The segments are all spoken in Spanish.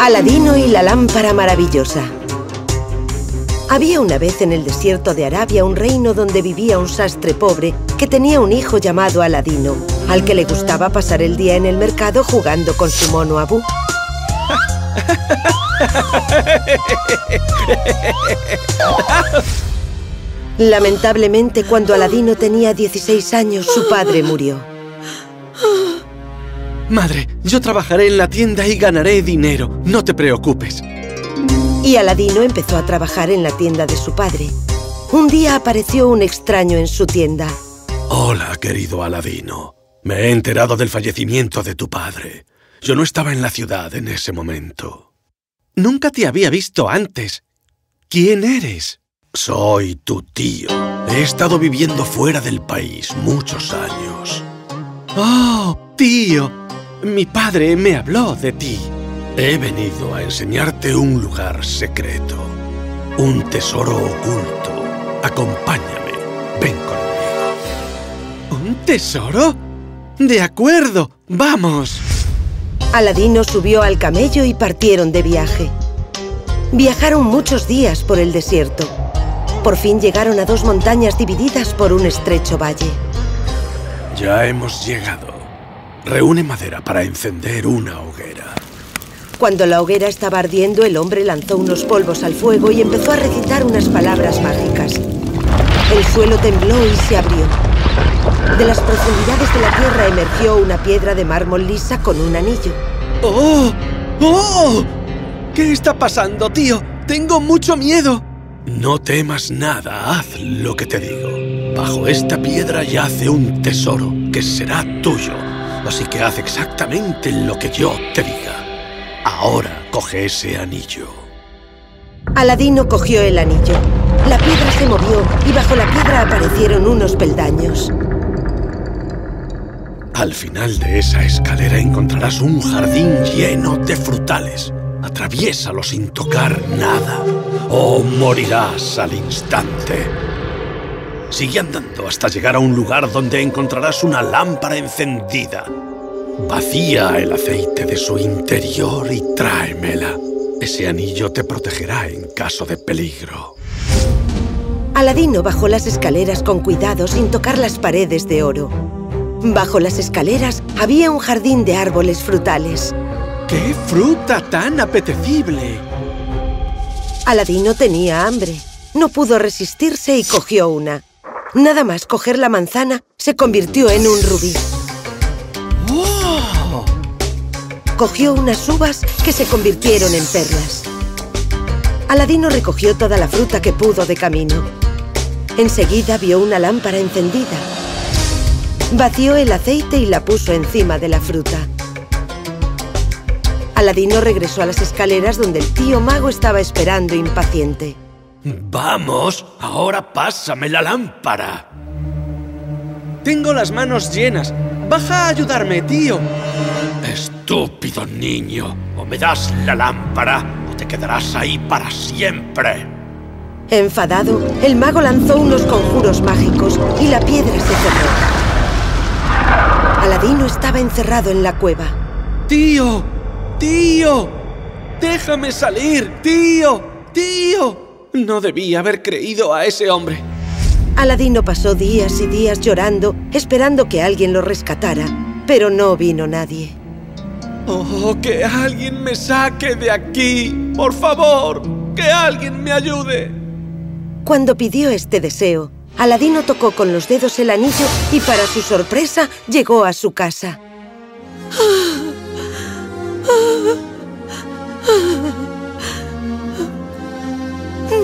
Aladino y la lámpara maravillosa. Había una vez en el desierto de Arabia un reino donde vivía un sastre pobre que tenía un hijo llamado Aladino, al que le gustaba pasar el día en el mercado jugando con su mono Abu. Lamentablemente, cuando Aladino tenía 16 años, su padre murió. Madre, yo trabajaré en la tienda y ganaré dinero. No te preocupes. Y Aladino empezó a trabajar en la tienda de su padre. Un día apareció un extraño en su tienda. Hola, querido Aladino. Me he enterado del fallecimiento de tu padre. Yo no estaba en la ciudad en ese momento. Nunca te había visto antes. ¿Quién eres? Soy tu tío. He estado viviendo fuera del país muchos años. ¡Oh, tío! Mi padre me habló de ti. He venido a enseñarte un lugar secreto. Un tesoro oculto. Acompáñame. Ven conmigo. ¿Un tesoro? De acuerdo. ¡Vamos! Aladino subió al camello y partieron de viaje. Viajaron muchos días por el desierto. Por fin llegaron a dos montañas divididas por un estrecho valle. Ya hemos llegado. Reúne madera para encender una hoguera. Cuando la hoguera estaba ardiendo, el hombre lanzó unos polvos al fuego y empezó a recitar unas palabras mágicas. El suelo tembló y se abrió. De las profundidades de la tierra emergió una piedra de mármol lisa con un anillo. ¡Oh! ¡Oh! ¿Qué está pasando, tío? Tengo mucho miedo. No temas nada, haz lo que te digo. Bajo esta piedra yace un tesoro que será tuyo. Así que haz exactamente lo que yo te diga. Ahora coge ese anillo. Aladino cogió el anillo. La piedra se movió y bajo la piedra aparecieron unos peldaños. Al final de esa escalera encontrarás un jardín lleno de frutales. Atraviésalo sin tocar nada o morirás al instante. Sigue andando hasta llegar a un lugar donde encontrarás una lámpara encendida. Vacía el aceite de su interior y tráemela. Ese anillo te protegerá en caso de peligro. Aladino bajó las escaleras con cuidado sin tocar las paredes de oro. Bajo las escaleras había un jardín de árboles frutales. ¡Qué fruta tan apetecible! Aladino tenía hambre. No pudo resistirse y cogió una. Nada más coger la manzana, se convirtió en un rubí. ¡Wow! Cogió unas uvas que se convirtieron en perlas. Aladino recogió toda la fruta que pudo de camino. Enseguida vio una lámpara encendida. Vació el aceite y la puso encima de la fruta. Aladino regresó a las escaleras donde el tío mago estaba esperando impaciente. ¡Vamos! Ahora pásame la lámpara. Tengo las manos llenas. Baja a ayudarme, tío. Estúpido niño. O me das la lámpara o te quedarás ahí para siempre. Enfadado, el mago lanzó unos conjuros mágicos y la piedra se cerró. Aladino estaba encerrado en la cueva. ¡Tío! ¡Tío! ¡Déjame salir! ¡Tío! ¡Tío! No debía haber creído a ese hombre. Aladino pasó días y días llorando, esperando que alguien lo rescatara, pero no vino nadie. ¡Oh, que alguien me saque de aquí! ¡Por favor! ¡Que alguien me ayude! Cuando pidió este deseo, Aladino tocó con los dedos el anillo y para su sorpresa llegó a su casa.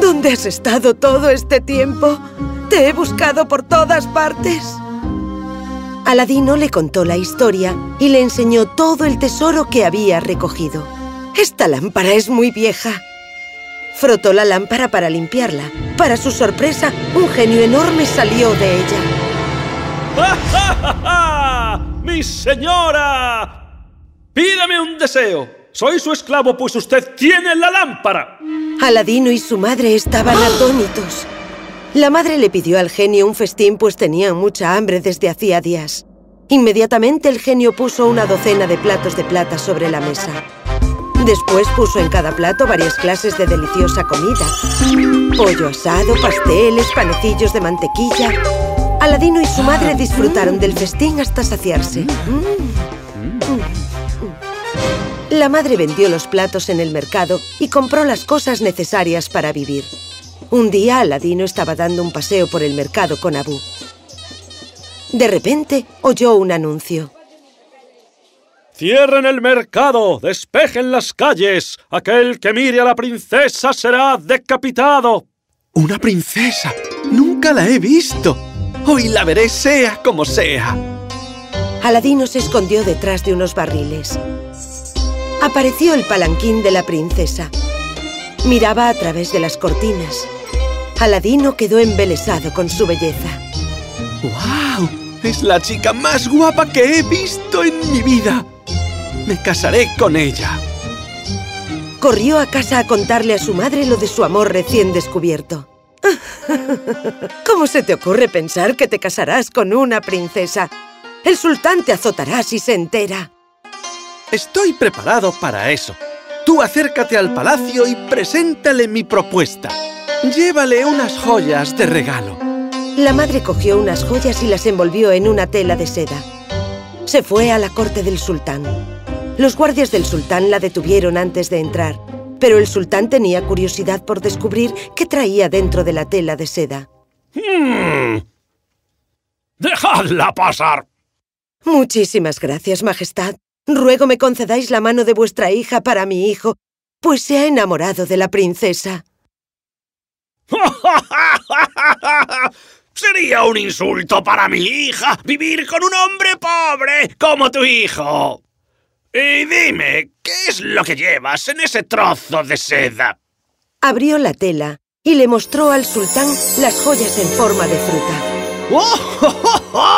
¿Dónde has estado todo este tiempo? Te he buscado por todas partes. Aladino le contó la historia y le enseñó todo el tesoro que había recogido. Esta lámpara es muy vieja. Frotó la lámpara para limpiarla. Para su sorpresa, un genio enorme salió de ella. ¡Ja, ja, ja! ¡Mi señora! Pídame un deseo. Soy su esclavo, pues usted tiene la lámpara. Aladino y su madre estaban atónitos. La madre le pidió al genio un festín, pues tenían mucha hambre desde hacía días. Inmediatamente el genio puso una docena de platos de plata sobre la mesa. Después puso en cada plato varias clases de deliciosa comida. Pollo asado, pasteles, panecillos de mantequilla. Aladino y su madre disfrutaron del festín hasta saciarse. La madre vendió los platos en el mercado y compró las cosas necesarias para vivir. Un día Aladino estaba dando un paseo por el mercado con Abu. De repente, oyó un anuncio. ¡Cierren el mercado! ¡Despejen las calles! ¡Aquel que mire a la princesa será decapitado! ¡Una princesa! ¡Nunca la he visto! Hoy la veré sea como sea. Aladino se escondió detrás de unos barriles. Apareció el palanquín de la princesa. Miraba a través de las cortinas. Aladino quedó embelesado con su belleza. ¡Wow! Es la chica más guapa que he visto en mi vida. Me casaré con ella. Corrió a casa a contarle a su madre lo de su amor recién descubierto. ¿Cómo se te ocurre pensar que te casarás con una princesa? El sultán te azotará si se entera. Estoy preparado para eso. Tú acércate al palacio y preséntale mi propuesta. Llévale unas joyas de regalo. La madre cogió unas joyas y las envolvió en una tela de seda. Se fue a la corte del sultán. Los guardias del sultán la detuvieron antes de entrar, pero el sultán tenía curiosidad por descubrir qué traía dentro de la tela de seda. Hmm. ¡Dejadla pasar! Muchísimas gracias, Majestad. Ruego me concedáis la mano de vuestra hija para mi hijo, pues se ha enamorado de la princesa. Sería un insulto para mi hija vivir con un hombre pobre como tu hijo. Y dime, ¿qué es lo que llevas en ese trozo de seda? Abrió la tela y le mostró al sultán las joyas en forma de fruta. ¡Oh,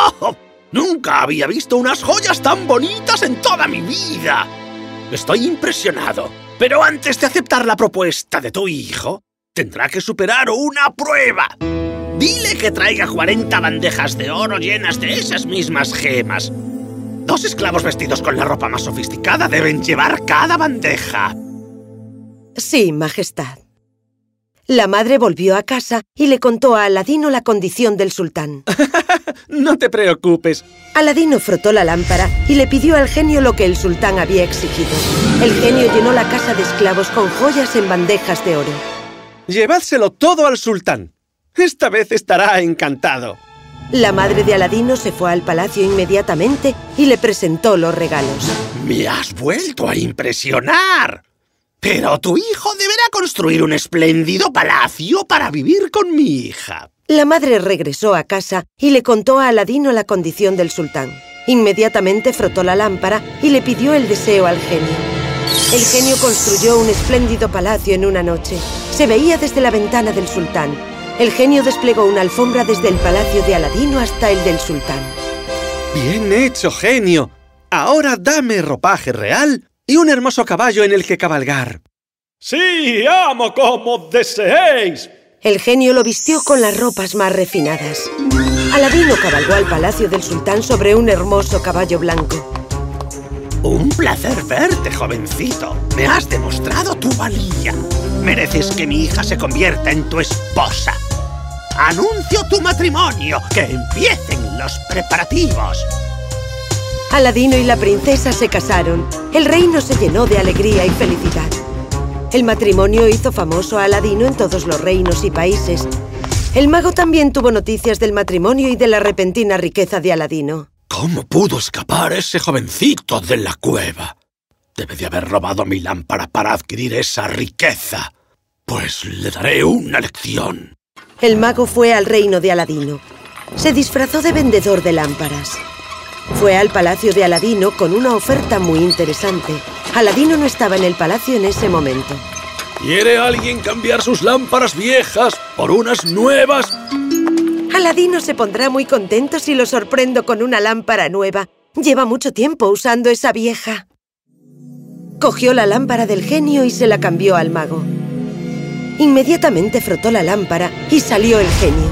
Nunca había visto unas joyas tan bonitas en toda mi vida. Estoy impresionado. Pero antes de aceptar la propuesta de tu hijo, tendrá que superar una prueba. Dile que traiga 40 bandejas de oro llenas de esas mismas gemas. Dos esclavos vestidos con la ropa más sofisticada deben llevar cada bandeja. Sí, Majestad. La madre volvió a casa y le contó a Aladino la condición del sultán. no te preocupes. Aladino frotó la lámpara y le pidió al genio lo que el sultán había exigido. El genio llenó la casa de esclavos con joyas en bandejas de oro. Llevádselo todo al sultán. Esta vez estará encantado. La madre de Aladino se fue al palacio inmediatamente y le presentó los regalos. ¡Me has vuelto a impresionar! Pero tu hijo deberá construir un espléndido palacio para vivir con mi hija. La madre regresó a casa y le contó a Aladino la condición del sultán. Inmediatamente frotó la lámpara y le pidió el deseo al genio. El genio construyó un espléndido palacio en una noche. Se veía desde la ventana del sultán. El genio desplegó una alfombra desde el palacio de Aladino hasta el del sultán. ¡Bien hecho, genio! Ahora dame ropaje real y un hermoso caballo en el que cabalgar. ¡Sí, amo como deseéis! El genio lo vistió con las ropas más refinadas. Aladino cabalgó al palacio del sultán sobre un hermoso caballo blanco. Un placer verte, jovencito. Me has demostrado tu valía. Mereces que mi hija se convierta en tu esposa. Anuncio tu matrimonio. Que empiecen los preparativos. Aladino y la princesa se casaron. El reino se llenó de alegría y felicidad. El matrimonio hizo famoso a Aladino en todos los reinos y países. El mago también tuvo noticias del matrimonio y de la repentina riqueza de Aladino. ¿Cómo pudo escapar ese jovencito de la cueva? Debe de haber robado mi lámpara para adquirir esa riqueza. Pues le daré una lección. El mago fue al reino de Aladino. Se disfrazó de vendedor de lámparas. Fue al palacio de Aladino con una oferta muy interesante. Aladino no estaba en el palacio en ese momento. ¿Quiere alguien cambiar sus lámparas viejas por unas nuevas? Aladino se pondrá muy contento si lo sorprendo con una lámpara nueva. Lleva mucho tiempo usando esa vieja. Cogió la lámpara del genio y se la cambió al mago. Inmediatamente frotó la lámpara y salió el genio.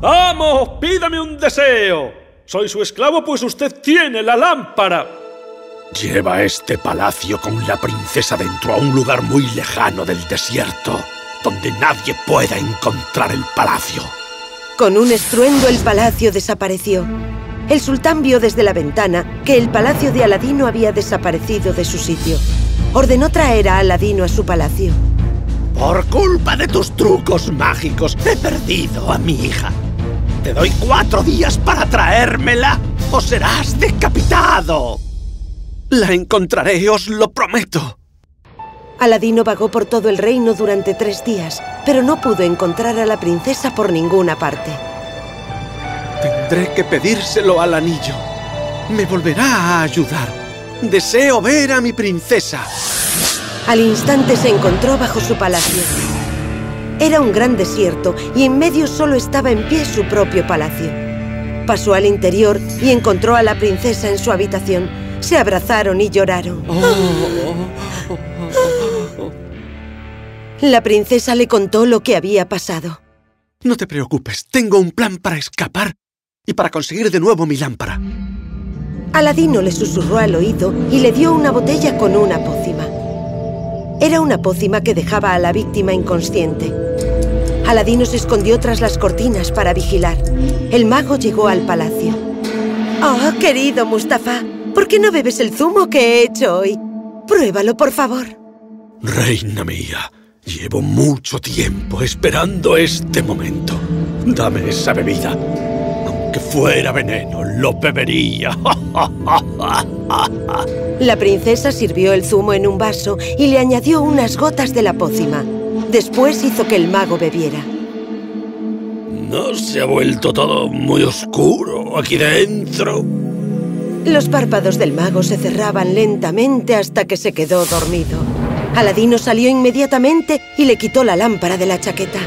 ¡Vamos! ¡Pídame un deseo! Soy su esclavo, pues usted tiene la lámpara. Lleva este palacio con la princesa dentro a un lugar muy lejano del desierto, donde nadie pueda encontrar el palacio. Con un estruendo el palacio desapareció. El sultán vio desde la ventana que el palacio de Aladino había desaparecido de su sitio. Ordenó traer a Aladino a su palacio. Por culpa de tus trucos mágicos, he perdido a mi hija. Te doy cuatro días para traérmela o serás decapitado. La encontraré, os lo prometo. Aladino vagó por todo el reino durante tres días, pero no pudo encontrar a la princesa por ninguna parte. Tendré que pedírselo al anillo. Me volverá a ayudar. Deseo ver a mi princesa. Al instante se encontró bajo su palacio. Era un gran desierto y en medio solo estaba en pie su propio palacio. Pasó al interior y encontró a la princesa en su habitación. Se abrazaron y lloraron. La princesa le contó lo que había pasado. No te preocupes, tengo un plan para escapar y para conseguir de nuevo mi lámpara. Aladino le susurró al oído y le dio una botella con una pócima. Era una pócima que dejaba a la víctima inconsciente. Aladino se escondió tras las cortinas para vigilar. El mago llegó al palacio. Oh, querido Mustafa, ¿por qué no bebes el zumo que he hecho hoy? Pruébalo, por favor. Reina mía, llevo mucho tiempo esperando este momento. Dame esa bebida. Aunque fuera veneno, lo bebería. La princesa sirvió el zumo en un vaso y le añadió unas gotas de la pócima. Después hizo que el mago bebiera. ¿No se ha vuelto todo muy oscuro aquí dentro? Los párpados del mago se cerraban lentamente hasta que se quedó dormido. Aladino salió inmediatamente y le quitó la lámpara de la chaqueta.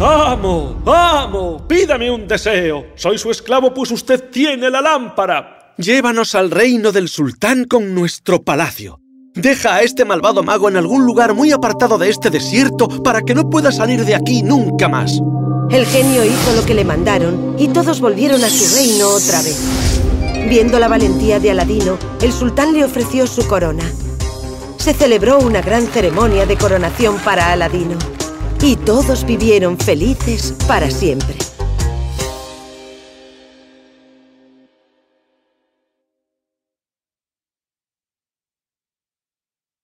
¡Amo! ¡Amo! Pídame un deseo. Soy su esclavo, pues usted tiene la lámpara. Llévanos al reino del sultán con nuestro palacio. Deja a este malvado mago en algún lugar muy apartado de este desierto para que no pueda salir de aquí nunca más. El genio hizo lo que le mandaron y todos volvieron a su reino otra vez. Viendo la valentía de Aladino, el sultán le ofreció su corona. Se celebró una gran ceremonia de coronación para Aladino. Y todos vivieron felices para siempre.